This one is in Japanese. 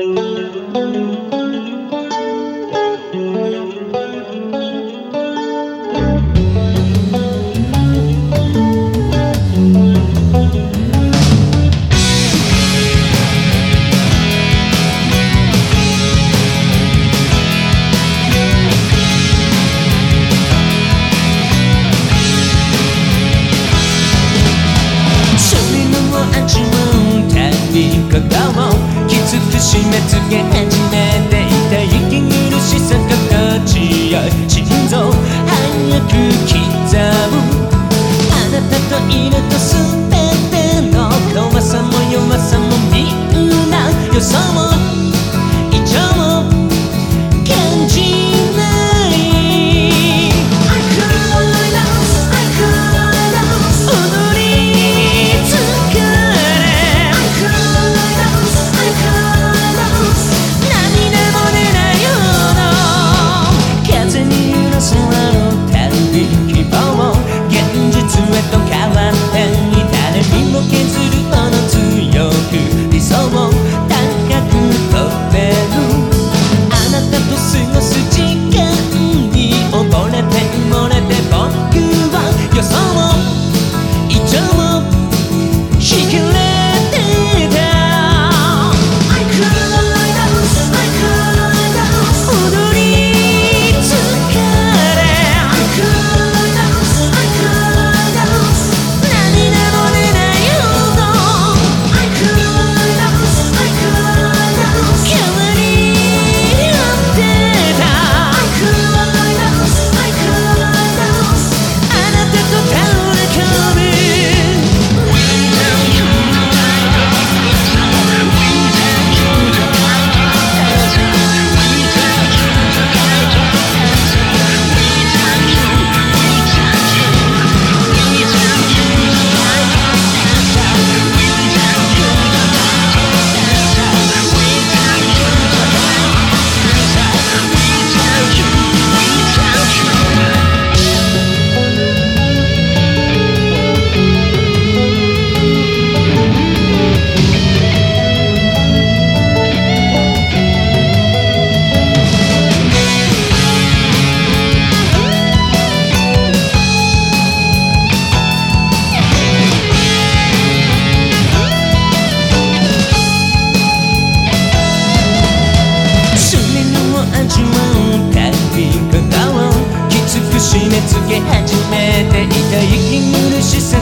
Música つけ始めていた息苦しさ心地よい心臓早く刻むあなたといると全ての怖さも弱さもみんなよそ Dime que 息苦しさ